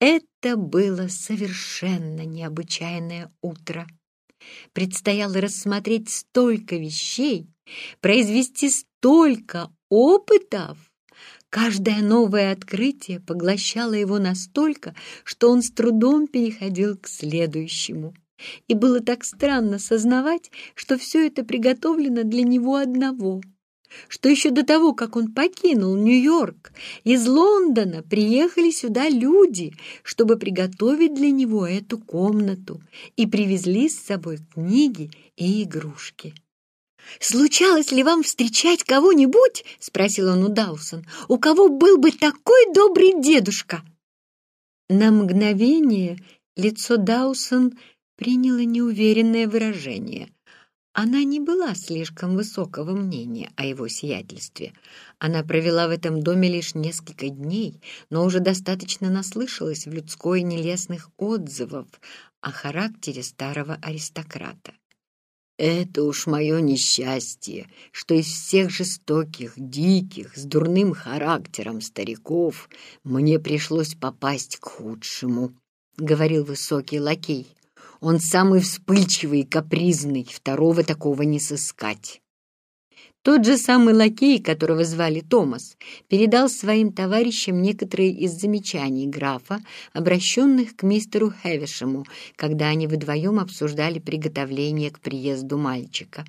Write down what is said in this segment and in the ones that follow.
Это было совершенно необычайное утро. Предстояло рассмотреть столько вещей, произвести столько опытов. Каждое новое открытие поглощало его настолько, что он с трудом переходил к следующему. И было так странно сознавать, что все это приготовлено для него одного — что еще до того, как он покинул Нью-Йорк, из Лондона приехали сюда люди, чтобы приготовить для него эту комнату и привезли с собой книги и игрушки. «Случалось ли вам встречать кого-нибудь?» — спросил он у Даусон. «У кого был бы такой добрый дедушка?» На мгновение лицо Даусон приняло неуверенное выражение — она не была слишком высокого мнения о его сиятельстве. Она провела в этом доме лишь несколько дней, но уже достаточно наслышалась в людской нелестных отзывов о характере старого аристократа. Это уж мое несчастье, что из всех жестоких, диких, с дурным характером стариков мне пришлось попасть к худшему, — говорил высокий лакей. Он самый вспыльчивый и капризный, второго такого не сыскать. Тот же самый лакей, которого звали Томас, передал своим товарищам некоторые из замечаний графа, обращенных к мистеру Хевишему, когда они вдвоем обсуждали приготовление к приезду мальчика.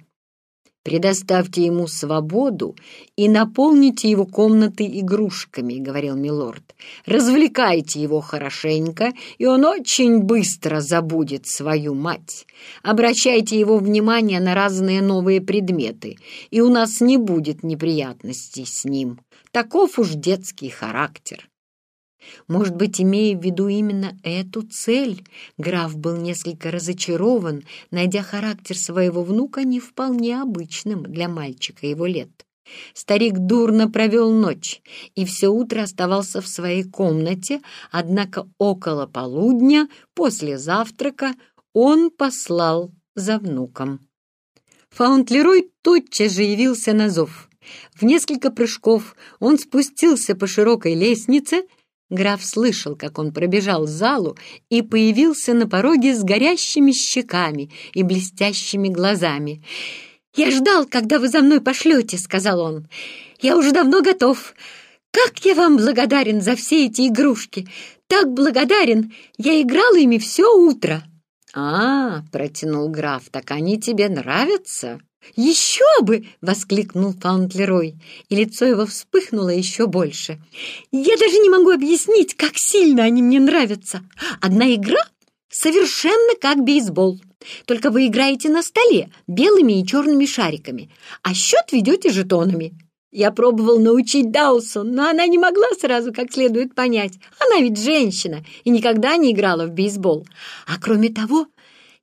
«Предоставьте ему свободу и наполните его комнаты игрушками», — говорил милорд. «Развлекайте его хорошенько, и он очень быстро забудет свою мать. Обращайте его внимание на разные новые предметы, и у нас не будет неприятностей с ним. Таков уж детский характер». Может быть, имея в виду именно эту цель, граф был несколько разочарован, найдя характер своего внука не вполне обычным для мальчика его лет. Старик дурно провел ночь и все утро оставался в своей комнате, однако около полудня, после завтрака, он послал за внуком. Фаунтлерой тотчас же явился на зов. В несколько прыжков он спустился по широкой лестнице Граф слышал, как он пробежал залу и появился на пороге с горящими щеками и блестящими глазами. «Я ждал, когда вы за мной пошлете», — сказал он. «Я уже давно готов. Как я вам благодарен за все эти игрушки! Так благодарен! Я играл ими все утро!» «А, — протянул граф, — так они тебе нравятся?» «Еще бы!» — воскликнул Фаунтлерой, и лицо его вспыхнуло еще больше. «Я даже не могу объяснить, как сильно они мне нравятся. Одна игра совершенно как бейсбол. Только вы играете на столе белыми и черными шариками, а счет ведете жетонами. Я пробовал научить Даусон, но она не могла сразу как следует понять. Она ведь женщина и никогда не играла в бейсбол. А кроме того,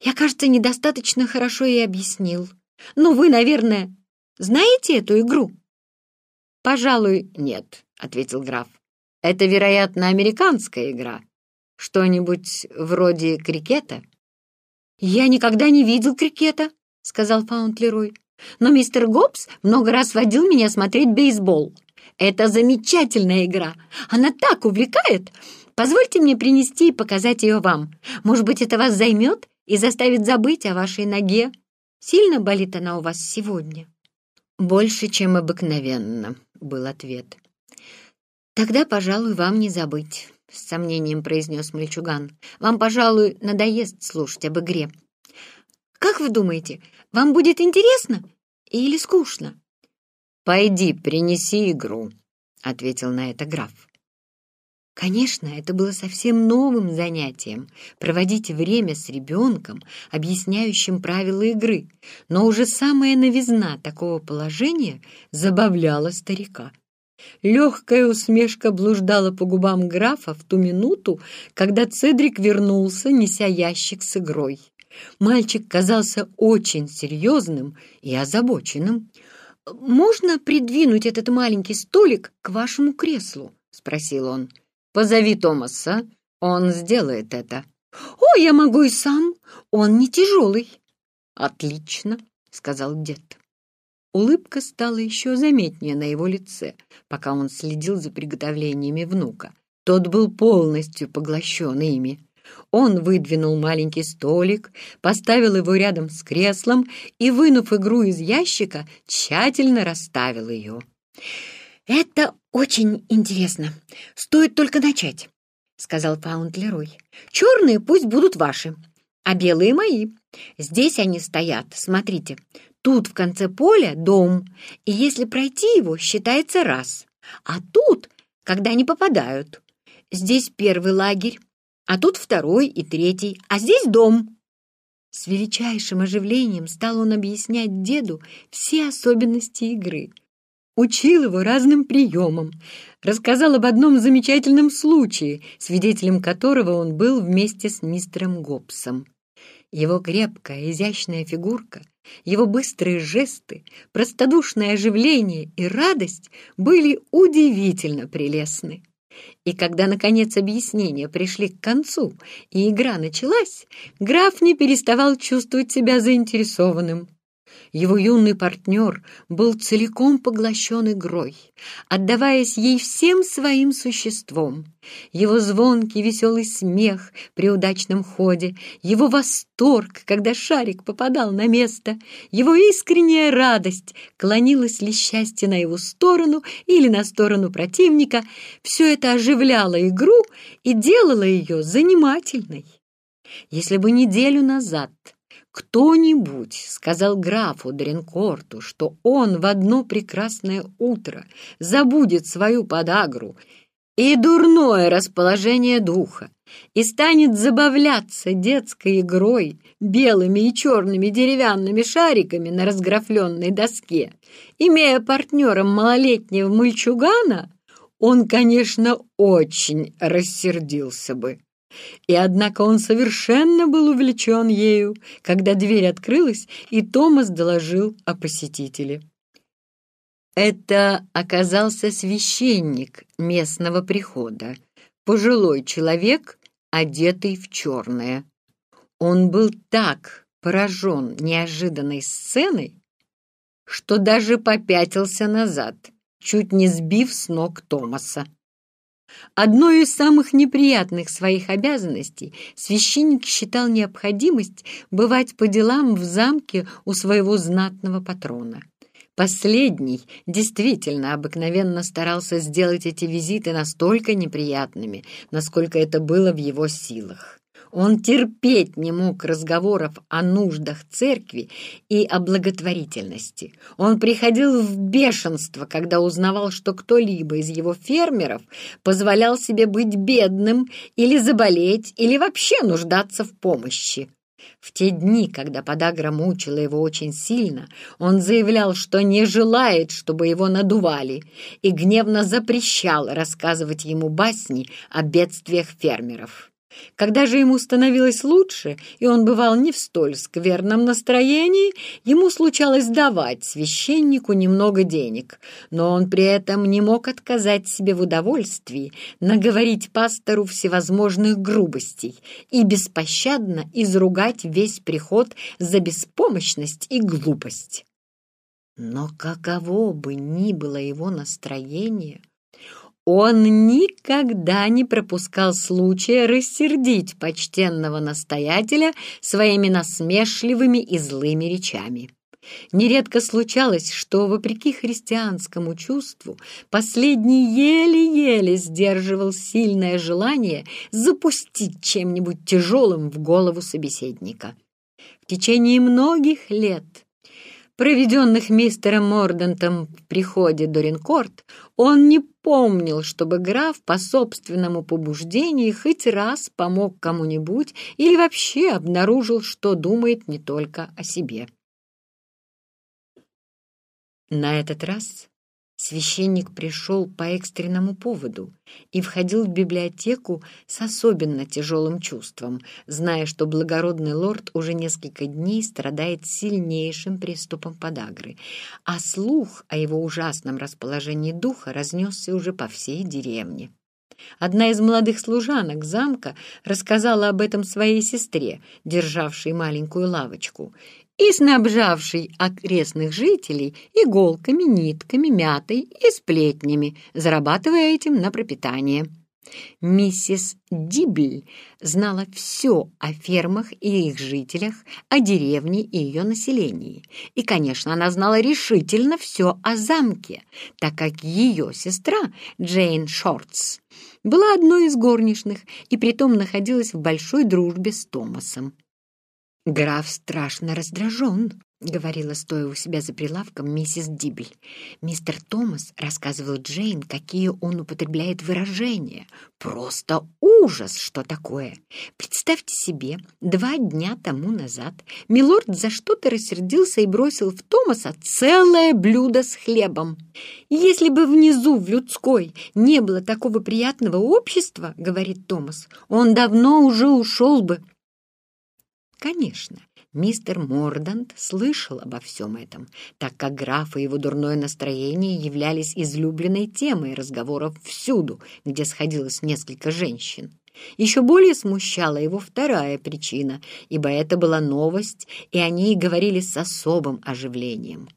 я, кажется, недостаточно хорошо ей объяснил. Ну, вы, наверное, знаете эту игру?» «Пожалуй, нет», — ответил граф. «Это, вероятно, американская игра. Что-нибудь вроде крикета?» «Я никогда не видел крикета», — сказал Фаунтлерой. «Но мистер Гоббс много раз водил меня смотреть бейсбол. Это замечательная игра. Она так увлекает. Позвольте мне принести и показать ее вам. Может быть, это вас займет и заставит забыть о вашей ноге Сильно болит она у вас сегодня?» «Больше, чем обыкновенно», — был ответ. «Тогда, пожалуй, вам не забыть», — с сомнением произнес мальчуган. «Вам, пожалуй, надоест слушать об игре. Как вы думаете, вам будет интересно или скучно?» «Пойди, принеси игру», — ответил на это граф. Конечно, это было совсем новым занятием — проводить время с ребенком, объясняющим правила игры, но уже самая новизна такого положения забавляла старика. Легкая усмешка блуждала по губам графа в ту минуту, когда Цедрик вернулся, неся ящик с игрой. Мальчик казался очень серьезным и озабоченным. «Можно придвинуть этот маленький столик к вашему креслу?» — спросил он. Позови Томаса, он сделает это. О, я могу и сам, он не тяжелый. Отлично, сказал дед. Улыбка стала еще заметнее на его лице, пока он следил за приготовлениями внука. Тот был полностью поглощен ими. Он выдвинул маленький столик, поставил его рядом с креслом и, вынув игру из ящика, тщательно расставил ее. «Это очень интересно. Стоит только начать», — сказал Фаунтлерой. «Черные пусть будут ваши, а белые мои. Здесь они стоят, смотрите. Тут в конце поля дом, и если пройти его, считается раз. А тут, когда они попадают, здесь первый лагерь, а тут второй и третий, а здесь дом. С величайшим оживлением стал он объяснять деду все особенности игры. Учил его разным приемам, рассказал об одном замечательном случае, свидетелем которого он был вместе с мистером Гобсом. Его крепкая, изящная фигурка, его быстрые жесты, простодушное оживление и радость были удивительно прелестны. И когда, наконец, объяснения пришли к концу и игра началась, граф не переставал чувствовать себя заинтересованным. Его юный партнер был целиком поглощен игрой, отдаваясь ей всем своим существом. Его звонкий веселый смех при удачном ходе, его восторг, когда шарик попадал на место, его искренняя радость, клонилось ли счастье на его сторону или на сторону противника, все это оживляло игру и делало ее занимательной. Если бы неделю назад кто-нибудь сказал графу Дренкорту, что он в одно прекрасное утро забудет свою подагру и дурное расположение духа и станет забавляться детской игрой белыми и черными деревянными шариками на разграфленной доске, имея партнером малолетнего мальчугана, он, конечно, очень рассердился бы. И однако он совершенно был увлечен ею, когда дверь открылась, и Томас доложил о посетителе. Это оказался священник местного прихода, пожилой человек, одетый в черное. Он был так поражен неожиданной сценой, что даже попятился назад, чуть не сбив с ног Томаса. Одной из самых неприятных своих обязанностей священник считал необходимость бывать по делам в замке у своего знатного патрона. Последний действительно обыкновенно старался сделать эти визиты настолько неприятными, насколько это было в его силах. Он терпеть не мог разговоров о нуждах церкви и о благотворительности. Он приходил в бешенство, когда узнавал, что кто-либо из его фермеров позволял себе быть бедным или заболеть, или вообще нуждаться в помощи. В те дни, когда подагра мучила его очень сильно, он заявлял, что не желает, чтобы его надували, и гневно запрещал рассказывать ему басни о бедствиях фермеров. Когда же ему становилось лучше, и он бывал не в столь скверном настроении, ему случалось давать священнику немного денег, но он при этом не мог отказать себе в удовольствии наговорить пастору всевозможных грубостей и беспощадно изругать весь приход за беспомощность и глупость. Но каково бы ни было его настроение, он никогда не пропускал случая рассердить почтенного настоятеля своими насмешливыми и злыми речами. Нередко случалось, что, вопреки христианскому чувству, последний еле-еле сдерживал сильное желание запустить чем-нибудь тяжелым в голову собеседника. В течение многих лет проведенных мистером Мордентом в приходе Доринкорт, он не помнил, чтобы граф по собственному побуждению хоть раз помог кому-нибудь или вообще обнаружил, что думает не только о себе. На этот раз Священник пришел по экстренному поводу и входил в библиотеку с особенно тяжелым чувством, зная, что благородный лорд уже несколько дней страдает сильнейшим приступом подагры, а слух о его ужасном расположении духа разнесся уже по всей деревне. Одна из молодых служанок замка рассказала об этом своей сестре, державшей маленькую лавочку, и снабжавший окрестных жителей иголками, нитками, мятой и сплетнями, зарабатывая этим на пропитание. Миссис Дибль знала все о фермах и их жителях, о деревне и ее населении. И, конечно, она знала решительно все о замке, так как ее сестра Джейн Шортс была одной из горничных и притом находилась в большой дружбе с Томасом. Граф страшно раздражен, — говорила, стоя у себя за прилавком миссис Дибель. Мистер Томас рассказывал Джейн, какие он употребляет выражения. Просто ужас, что такое! Представьте себе, два дня тому назад милорд за что-то рассердился и бросил в Томаса целое блюдо с хлебом. «Если бы внизу, в людской, не было такого приятного общества, — говорит Томас, — он давно уже ушел бы». Конечно, Мистер Мордант слышал обо всем этом, так как граф и его дурное настроение являлись излюбленной темой разговоров всюду, где сходилось несколько женщин. Еще более смущала его вторая причина, ибо это была новость, и о ней говорили с особым оживлением.